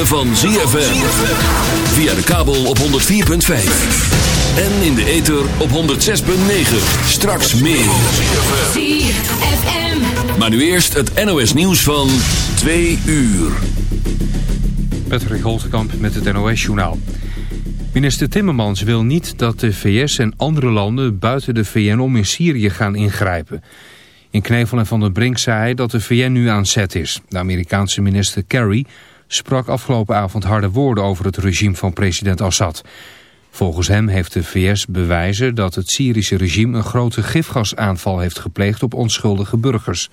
ritme van ZFM. Via de kabel op 104.5. En in de ether op 106.9. Straks meer. Maar nu eerst het NOS nieuws van 2 uur. Patrick Holtkamp met het NOS-journaal. Minister Timmermans wil niet dat de VS en andere landen buiten de VN om in Syrië gaan ingrijpen. In Knevel en Van der Brink zei hij dat de VN nu aan zet is. De Amerikaanse minister Kerry sprak afgelopen avond harde woorden over het regime van president Assad. Volgens hem heeft de VS bewijzen dat het Syrische regime een grote gifgasaanval heeft gepleegd op onschuldige burgers.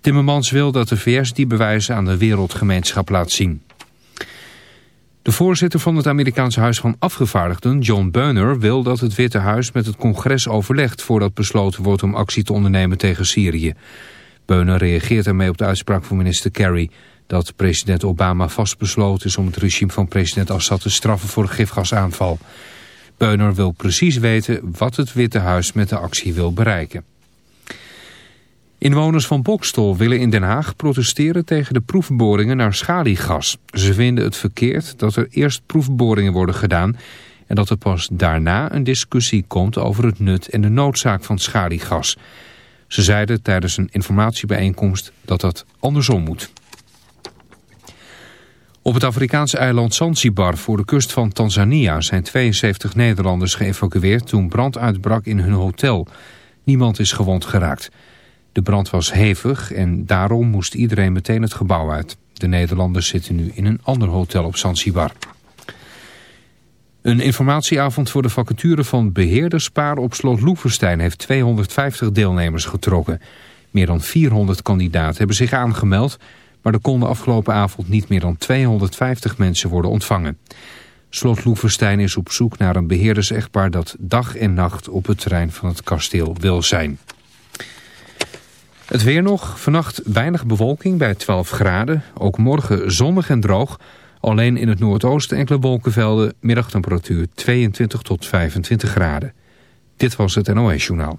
Timmermans wil dat de VS die bewijzen aan de wereldgemeenschap laat zien. De voorzitter van het Amerikaanse Huis van Afgevaardigden, John Boehner, wil dat het Witte Huis met het congres overlegt voordat besloten wordt om actie te ondernemen tegen Syrië. Boehner reageert ermee op de uitspraak van minister Kerry dat president Obama vastbesloten is om het regime van president Assad te straffen voor een gifgasaanval. Boehner wil precies weten wat het Witte Huis met de actie wil bereiken. Inwoners van Bokstol willen in Den Haag protesteren tegen de proefboringen naar schaliegas. Ze vinden het verkeerd dat er eerst proefboringen worden gedaan... en dat er pas daarna een discussie komt over het nut en de noodzaak van schaliegas. Ze zeiden tijdens een informatiebijeenkomst dat dat andersom moet. Op het Afrikaanse eiland Zanzibar voor de kust van Tanzania zijn 72 Nederlanders geëvacueerd toen brand uitbrak in hun hotel. Niemand is gewond geraakt. De brand was hevig en daarom moest iedereen meteen het gebouw uit. De Nederlanders zitten nu in een ander hotel op Zanzibar. Een informatieavond voor de vacature van beheerderspaar op slot Loevestein heeft 250 deelnemers getrokken. Meer dan 400 kandidaten hebben zich aangemeld, maar er konden afgelopen avond niet meer dan 250 mensen worden ontvangen. Slot Loevestein is op zoek naar een beheerdersechtpaar dat dag en nacht op het terrein van het kasteel wil zijn. Het weer nog. Vannacht weinig bewolking bij 12 graden. Ook morgen zonnig en droog. Alleen in het noordoosten enkele wolkenvelden. Middagtemperatuur 22 tot 25 graden. Dit was het NOS Journaal.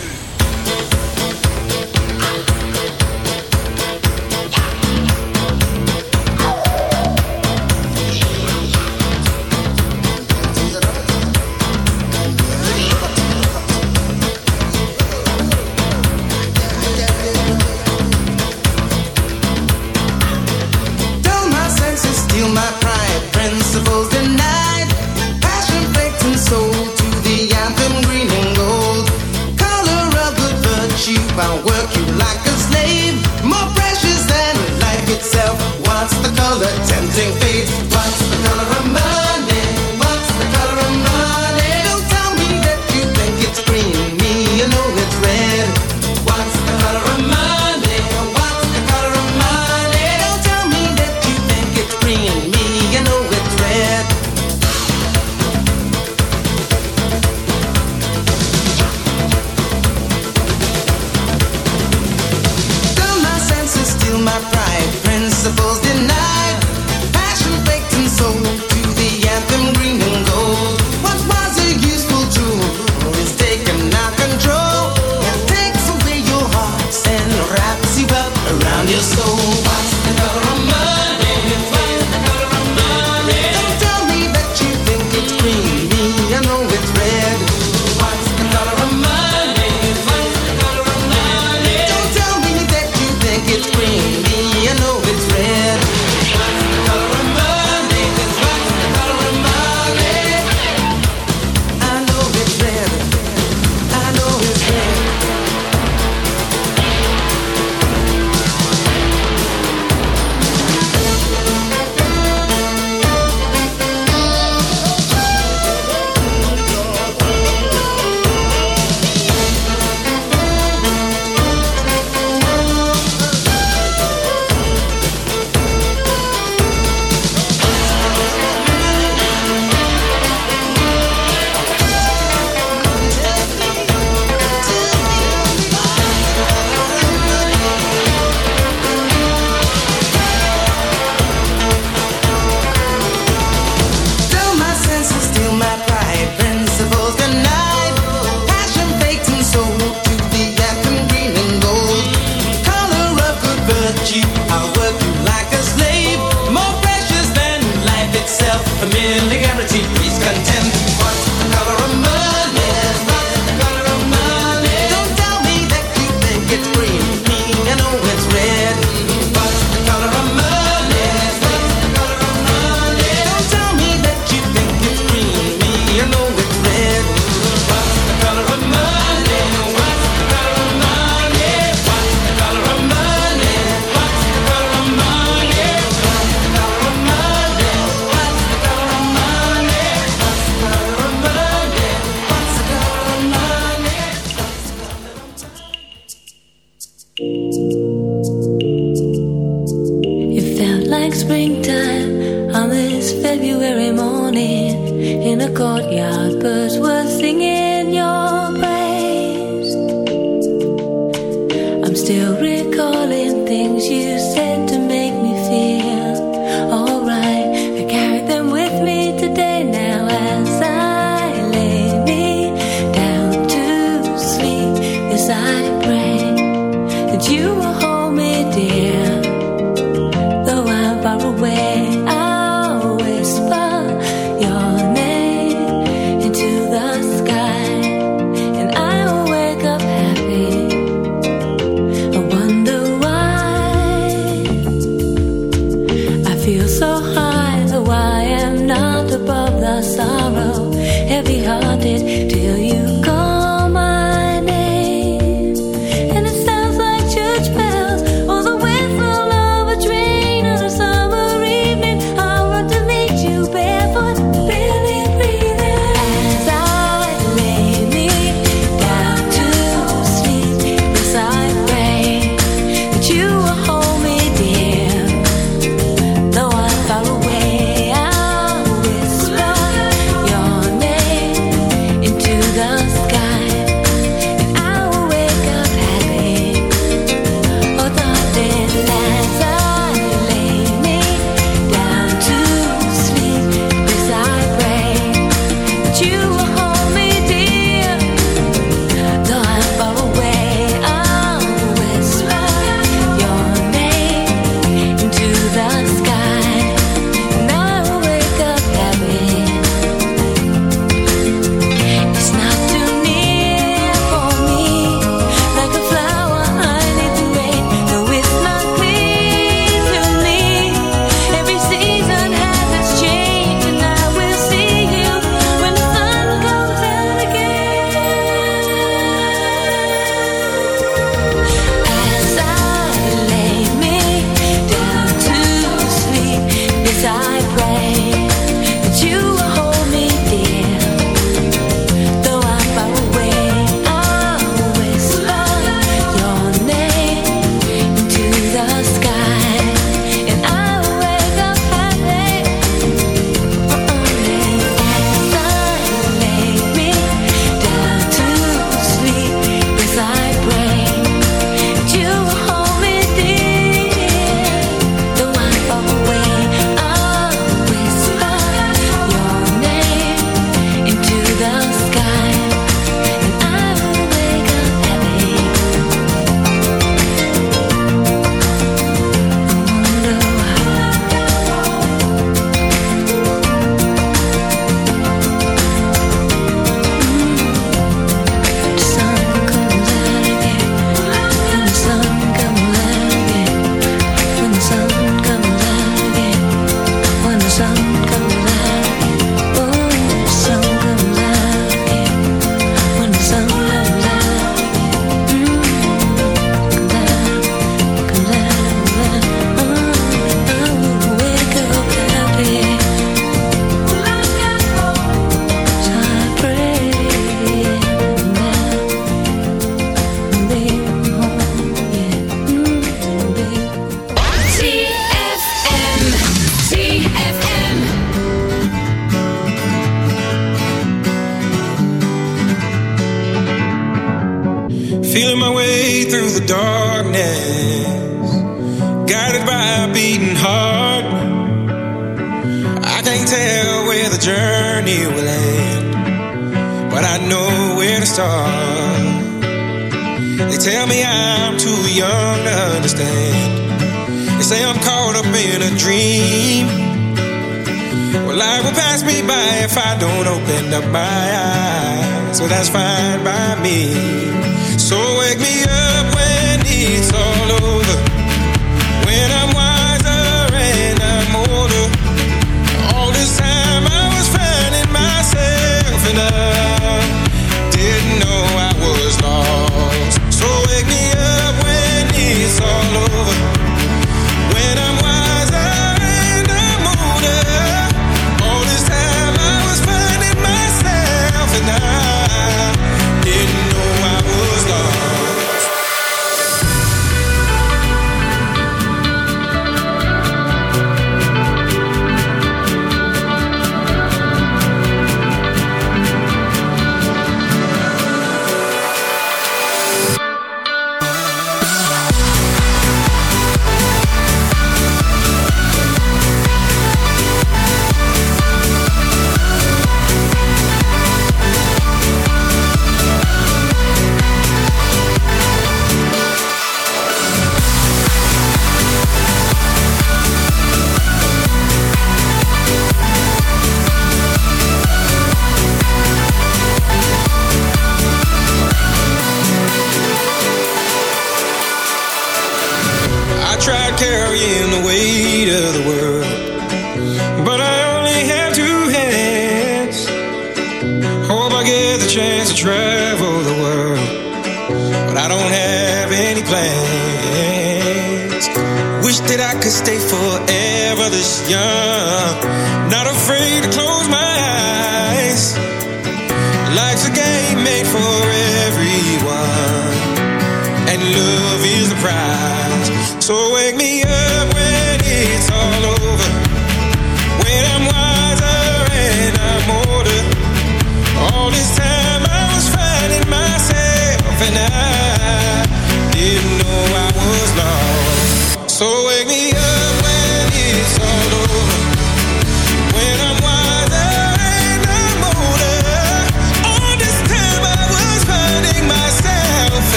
hearted till you.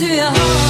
To your heart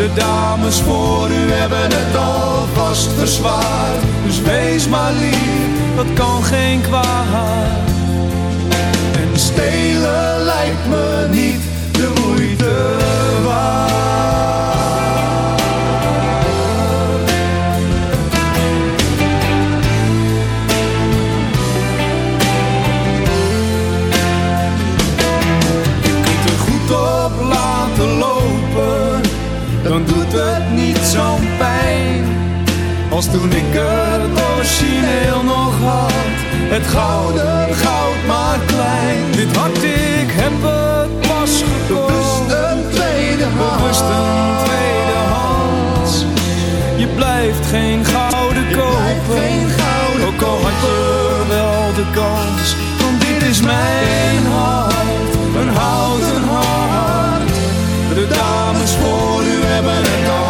De dames voor u hebben het alvast verzwaard. Dus wees maar lief, dat kan geen kwaad. En stelen lijkt me niet de moeite Als toen ik het origineel nog had. Het gouden goud maar klein. Dit hart ik heb het pas gekocht. Bewust een tweede hand. Bewust een tweede hand. Je blijft geen gouden kopen geen gouden Ook al had je wel de kans Want dit is mijn hart. Een houten hart. De dames voor u hebben het alvast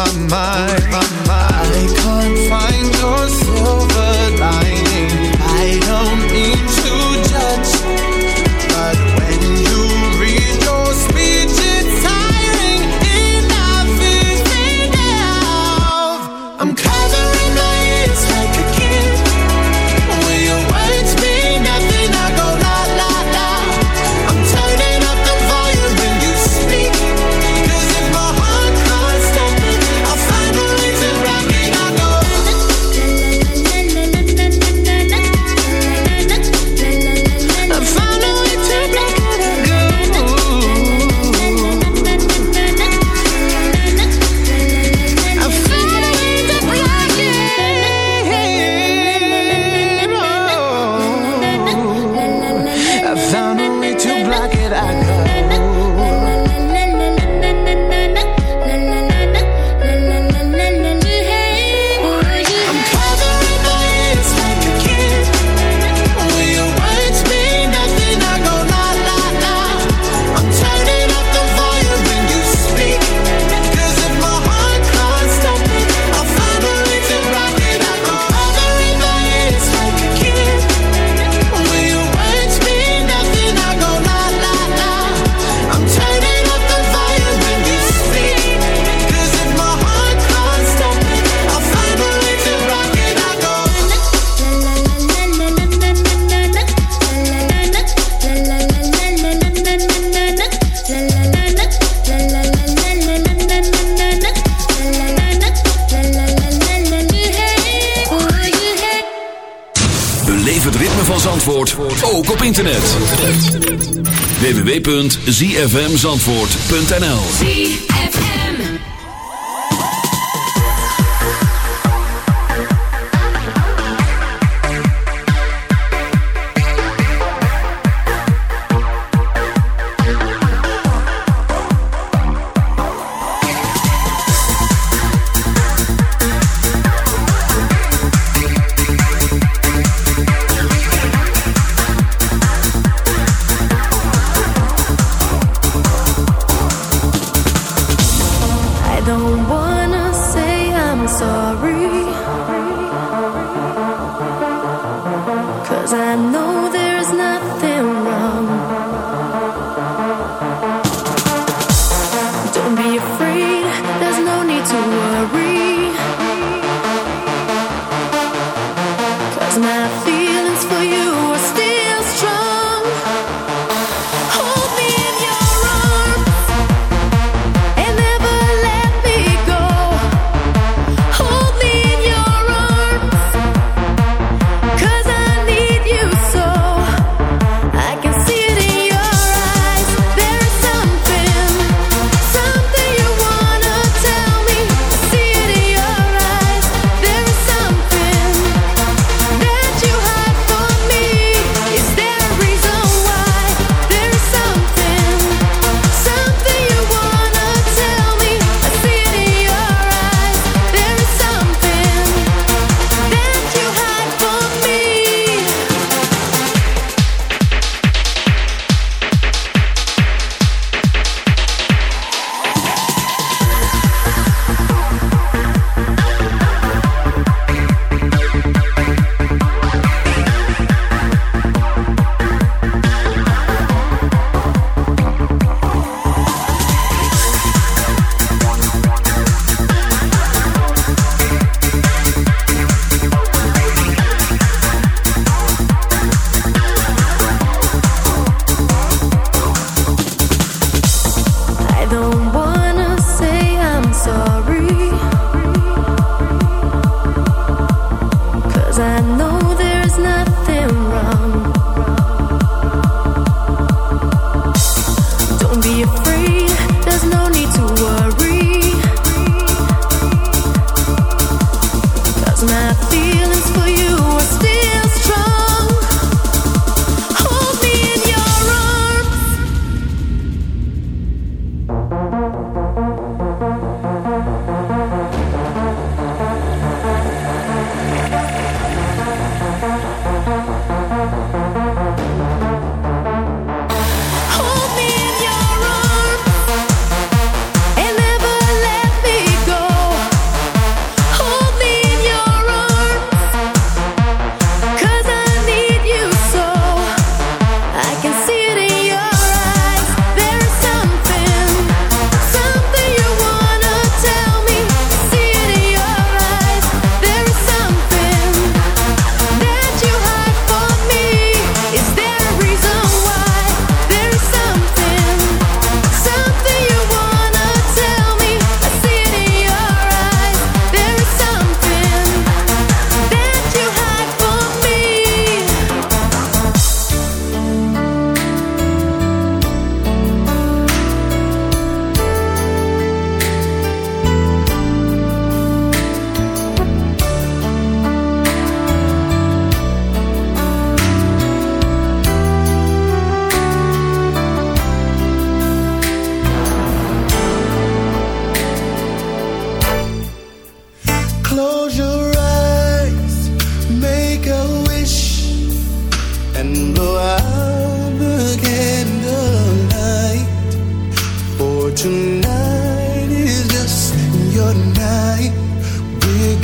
My mind. zfmzandvoort.nl sorry.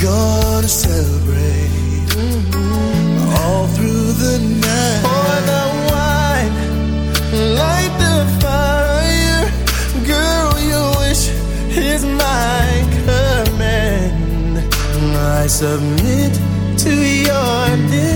gonna celebrate mm-hmm. all through the night. Pour the wine, light the fire. Girl, your wish is my command. I submit to your. Demand.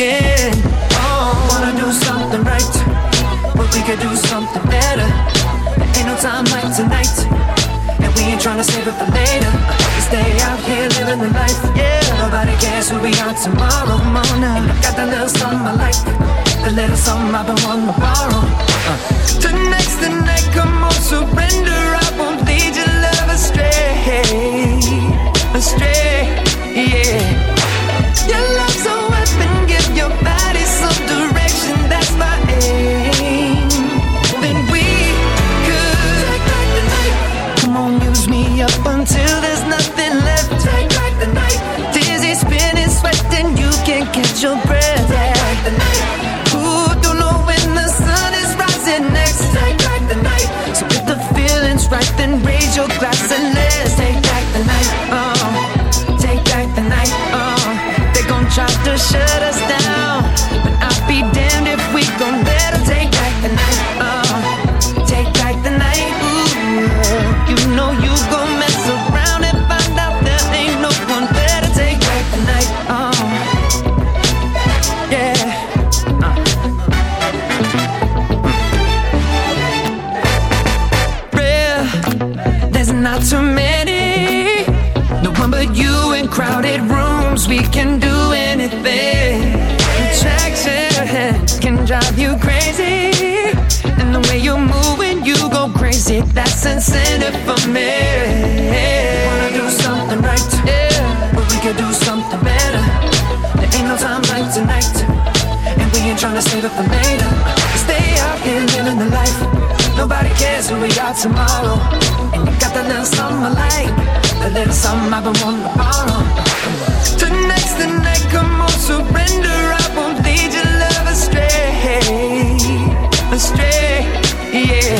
again. Oh, wanna do something right, but we could do something better. Ain't no time like tonight, and we ain't trying to save it for later. We stay out here living the life, yeah. Nobody cares who we are tomorrow. Mona. got that little something I like, the little something I've been wanting to borrow. Uh. Tonight's the night, come on, surrender. I won't lead your love astray, astray, yeah. then raise your glass and let's take tomorrow. And you got that little something I like, a little something I've been wanting to borrow. Tonight's the night, come on, surrender. I won't lead your love astray, astray, yeah.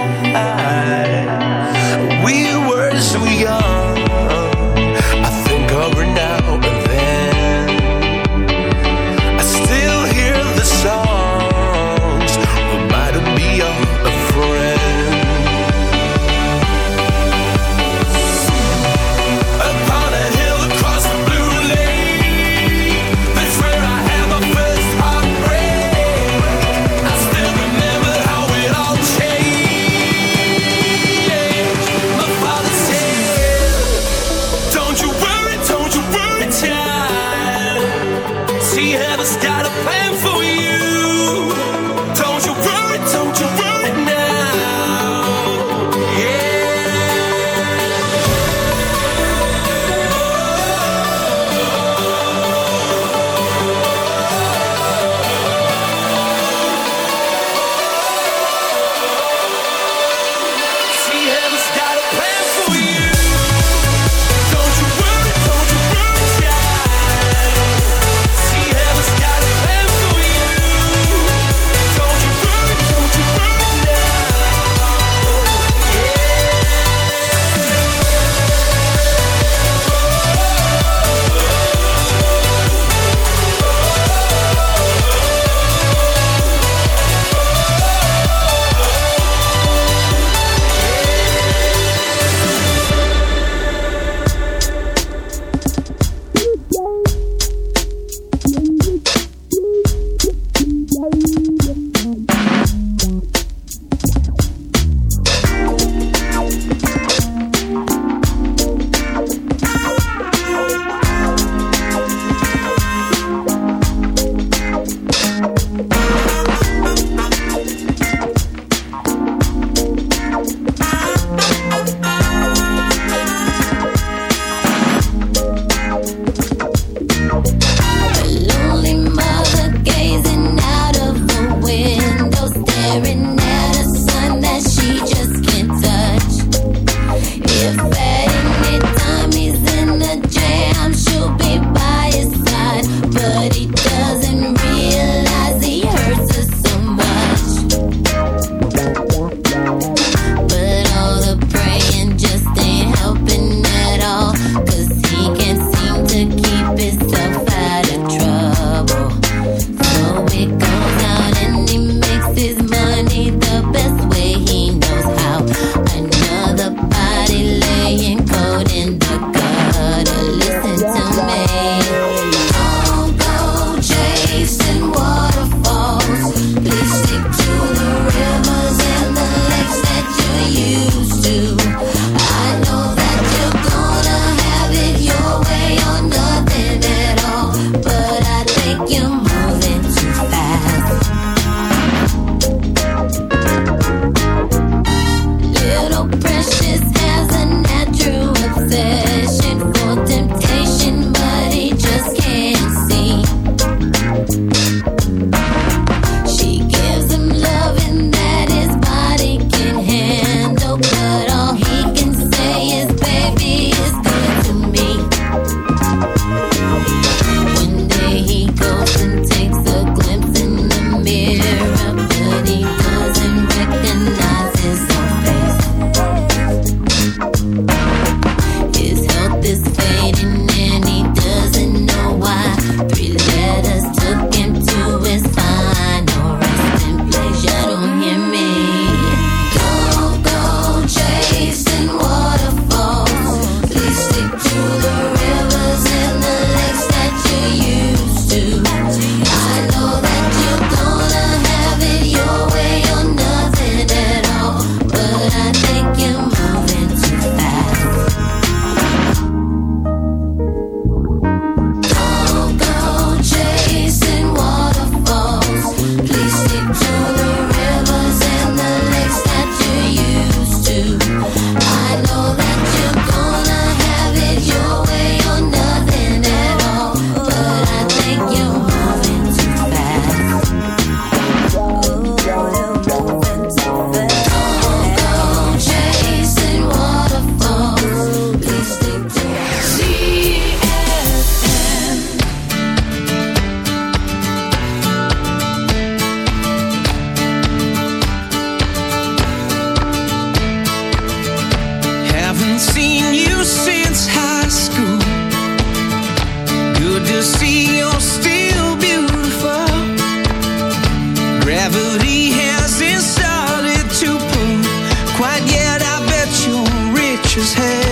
precious head